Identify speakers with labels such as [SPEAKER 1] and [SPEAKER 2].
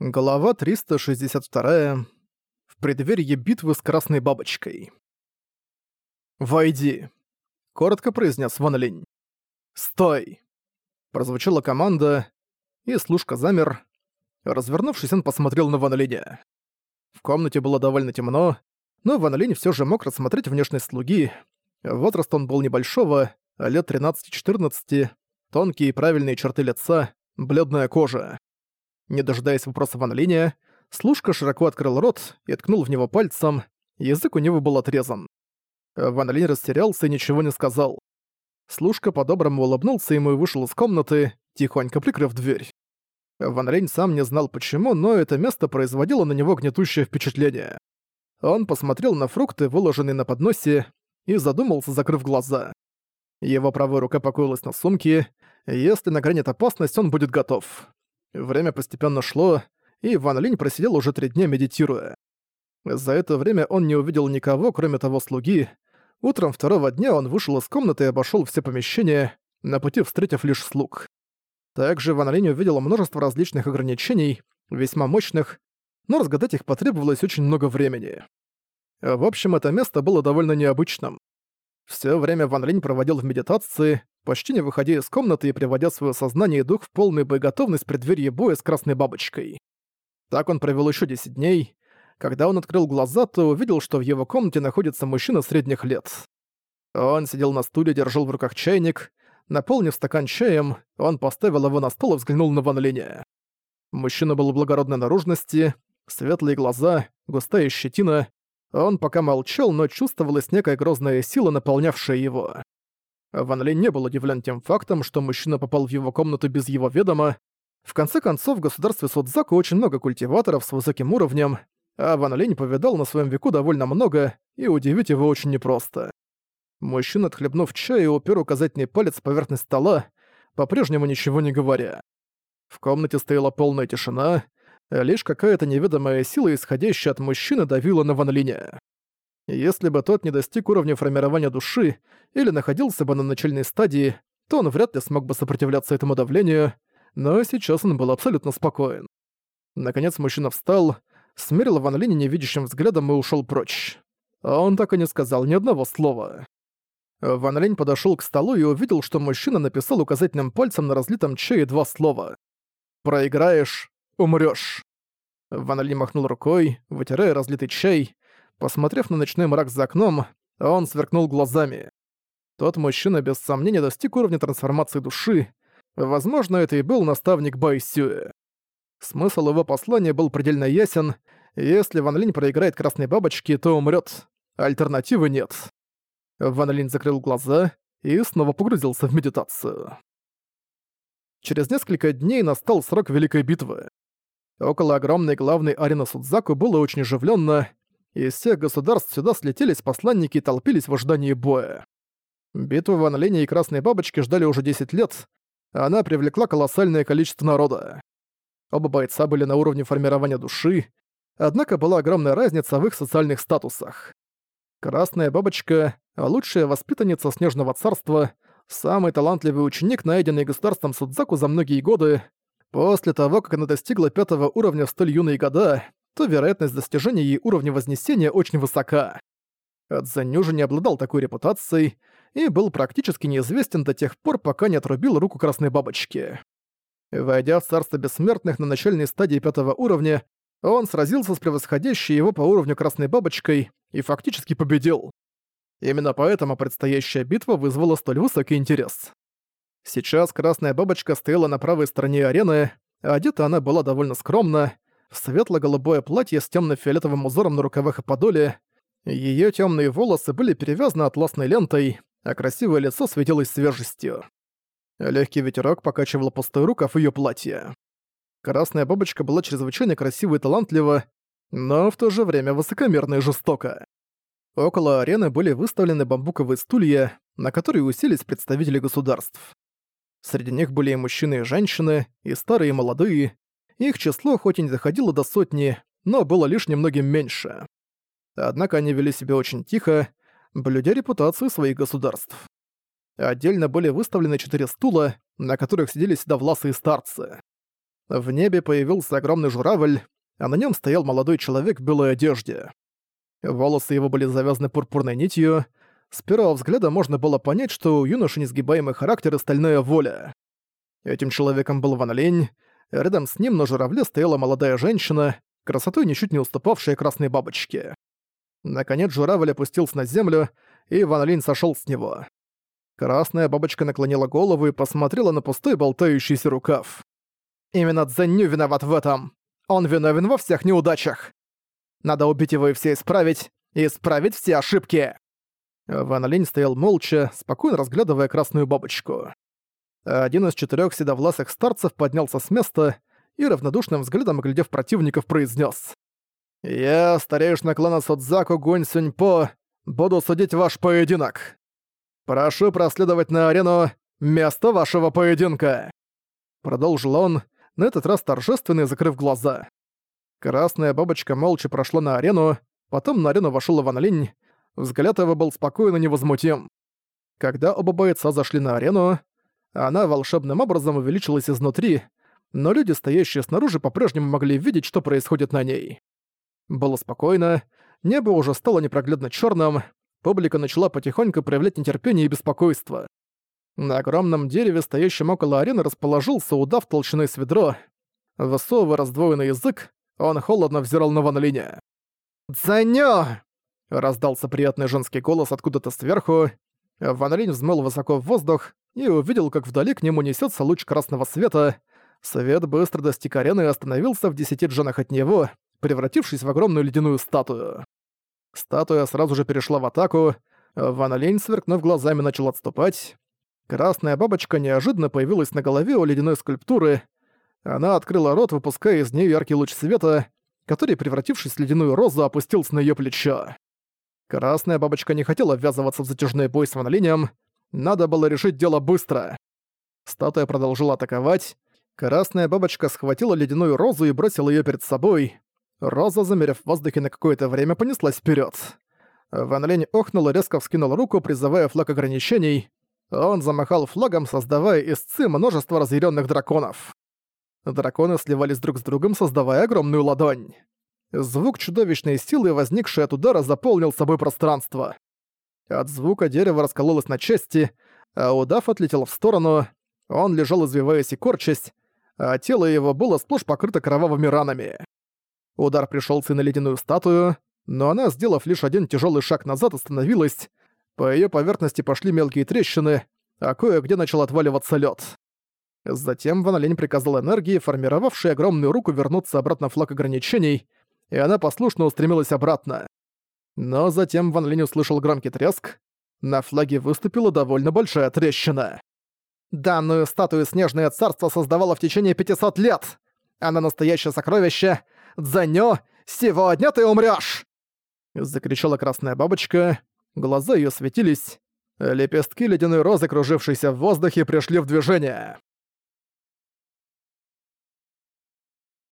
[SPEAKER 1] Глава 362. В преддверии битвы с Красной Бабочкой. «Войди!» — коротко произнес Ван Линь. «Стой!» — прозвучала команда, и служка замер. Развернувшись, он посмотрел на Ван Линя. В комнате было довольно темно, но Ван Линь всё же мог рассмотреть внешность слуги. Возраст он был небольшого, лет 13-14, тонкие и правильные черты лица, бледная кожа. Не дожидаясь вопроса Ван Линя, служка широко открыл рот и ткнул в него пальцем, язык у него был отрезан. Ван Линь растерялся и ничего не сказал. Служка по-доброму улыбнулся ему и вышел из комнаты, тихонько прикрыв дверь. Ван Линь сам не знал почему, но это место производило на него гнетущее впечатление. Он посмотрел на фрукты, выложенные на подносе, и задумался, закрыв глаза. Его правая рука покоилась на сумке, если нагрянет опасность, он будет готов. Время постепенно шло, и Ван Линь просидел уже три дня, медитируя. За это время он не увидел никого, кроме того слуги. Утром второго дня он вышел из комнаты и обошел все помещения, на пути встретив лишь слуг. Также Ван Линь увидел множество различных ограничений, весьма мощных, но разгадать их потребовалось очень много времени. В общем, это место было довольно необычным. Все время Ван Линь проводил в медитации, почти не выходя из комнаты и приводя свое сознание и дух в полную боеготовность преддверии боя с Красной Бабочкой. Так он провел еще 10 дней. Когда он открыл глаза, то увидел, что в его комнате находится мужчина средних лет. Он сидел на стуле, держал в руках чайник. Наполнив стакан чаем, он поставил его на стол и взглянул на Ван Линя. Мужчина был благородной наружности, светлые глаза, густая щетина. Он пока молчал, но чувствовалась некая грозная сила, наполнявшая его. Ван Линь не был удивлен тем фактом, что мужчина попал в его комнату без его ведома. В конце концов, в государстве Судзаку очень много культиваторов с высоким уровнем, а Ван Линь повидал на своем веку довольно много, и удивить его очень непросто. Мужчина, отхлебнув чай, упер указательный палец в поверхность стола, по-прежнему ничего не говоря. В комнате стояла полная тишина, лишь какая-то неведомая сила, исходящая от мужчины, давила на Ван Линя. Если бы тот не достиг уровня формирования души или находился бы на начальной стадии, то он вряд ли смог бы сопротивляться этому давлению, но сейчас он был абсолютно спокоен. Наконец мужчина встал, смерил Ван Линь невидящим взглядом и ушел прочь. Он так и не сказал ни одного слова. Ван Линь подошел к столу и увидел, что мужчина написал указательным пальцем на разлитом чае два слова. «Проиграешь — умрёшь». Ван Линь махнул рукой, вытирая разлитый чай, Посмотрев на ночной мрак за окном, он сверкнул глазами. Тот мужчина без сомнения достиг уровня трансформации души. Возможно, это и был наставник Байсюэ. Смысл его послания был предельно ясен. Если Ван Линь проиграет красной бабочке, то умрет. Альтернативы нет. Ван Линь закрыл глаза и снова погрузился в медитацию. Через несколько дней настал срок Великой Битвы. Около огромной главной арены Судзаку было очень оживленно. Из всех государств сюда слетелись посланники и толпились в ожидании боя. Битву Ван Линя и Красной Бабочки ждали уже 10 лет, она привлекла колоссальное количество народа. Оба бойца были на уровне формирования души, однако была огромная разница в их социальных статусах. Красная Бабочка — лучшая воспитанница Снежного Царства, самый талантливый ученик, найденный государством Судзаку за многие годы. После того, как она достигла пятого уровня в столь юные года, то вероятность достижения ей уровня Вознесения очень высока. Же не обладал такой репутацией и был практически неизвестен до тех пор, пока не отрубил руку Красной Бабочки. Войдя в Царство Бессмертных на начальной стадии пятого уровня, он сразился с превосходящей его по уровню Красной Бабочкой и фактически победил. Именно поэтому предстоящая битва вызвала столь высокий интерес. Сейчас Красная Бабочка стояла на правой стороне арены, одета она была довольно скромно, в светло-голубое платье с темно-фиолетовым узором на рукавах и подоле. Её темные волосы были перевязаны атласной лентой, а красивое лицо светилось свежестью. Легкий ветерок покачивал пустой рукав её платья. Красная бабочка была чрезвычайно красива и талантлива, но в то же время высокомерна и жестока. Около арены были выставлены бамбуковые стулья, на которые уселись представители государств. Среди них были и мужчины, и женщины, и старые, и молодые, их число хоть и не доходило до сотни, но было лишь немногим меньше. Однако они вели себя очень тихо, блюдя репутацию своих государств. Отдельно были выставлены четыре стула, на которых сидели седовласые старцы. В небе появился огромный журавль, а на нем стоял молодой человек в белой одежде. Волосы его были завязаны пурпурной нитью. С первого взгляда можно было понять, что у юноши несгибаемый характер и стальная воля. Этим человеком был Ван Лень. Рядом с ним на журавле стояла молодая женщина, красотой ничуть не уступавшая красной бабочке. Наконец журавль опустился на землю, и Ван Линь сошёл с него. Красная бабочка наклонила голову и посмотрела на пустой болтающийся рукав. «Именно Цзэнью виноват в этом. Он виновен во всех неудачах. Надо убить его и все исправить, исправить все ошибки!» Ван Линь стоял молча, спокойно разглядывая красную бабочку. Один из четырёх седовласых старцев поднялся с места и равнодушным взглядом, глядев противников, произнес: «Я, старейшина клана Содзаку Гунь Сюньпо, буду судить ваш поединок. Прошу проследовать на арену место вашего поединка!» Продолжил он, на этот раз торжественно закрыв глаза. Красная бабочка молча прошла на арену, потом на арену вошел Иван Линь, взгляд его был спокойно невозмутим. Когда оба бойца зашли на арену, она волшебным образом увеличилась изнутри, но люди, стоящие снаружи, по-прежнему могли видеть, что происходит на ней. Было спокойно, небо уже стало непроглядно черным, публика начала потихоньку проявлять нетерпение и беспокойство. На огромном дереве, стоящем около арены, расположился удав толщиной с ведро. Высовывая раздвоенный язык, он холодно взирал на Ван Линя. «Дзанё!» — раздался приятный женский голос откуда-то сверху. Ван взмыл высоко в воздух и увидел, как вдали к нему несется луч красного света. Свет быстро достиг арены и остановился в десяти джанах от него, превратившись в огромную ледяную статую. Статуя сразу же перешла в атаку, Ван Лень, сверкнув глазами, начал отступать. Красная бабочка неожиданно появилась на голове у ледяной скульптуры. Она открыла рот, выпуская из нее яркий луч света, который, превратившись в ледяную розу, опустился на ее плечо. Красная бабочка не хотела ввязываться в затяжной бой с Ван Линем. Надо было решить дело быстро. Статуя продолжила атаковать. Красная бабочка схватила ледяную розу и бросила ее перед собой. Роза, замерев в воздухе на какое-то время, понеслась вперед. Ван Лень охнул и резко вскинул руку, призывая флаг ограничений. Он замахал флагом, создавая из ци множество разъяренных драконов. Драконы сливались друг с другом, создавая огромную ладонь. Звук чудовищной силы, возникший от удара, заполнил собой пространство. От звука дерево раскололось на части, а удав отлетел в сторону. Он лежал, извиваясь и корчась, а тело его было сплошь покрыто кровавыми ранами. Удар пришелся на ледяную статую, но она, сделав лишь один тяжелый шаг назад, остановилась. По ее поверхности пошли мелкие трещины, а кое-где начал отваливаться лед. Затем Ван Лень приказал энергии, формировавшей огромную руку, вернуться обратно в флаг ограничений, и она послушно устремилась обратно. Но затем Ван Линь услышал громкий треск. На флаге выступила довольно большая трещина. Данную статую Снежное Царство создавало в течение 500 лет. Она настоящее сокровище. Дзанё, сегодня ты умрёшь!» Закричала красная бабочка. Глаза её светились. Лепестки ледяной розы, кружившиеся в воздухе, пришли в движение.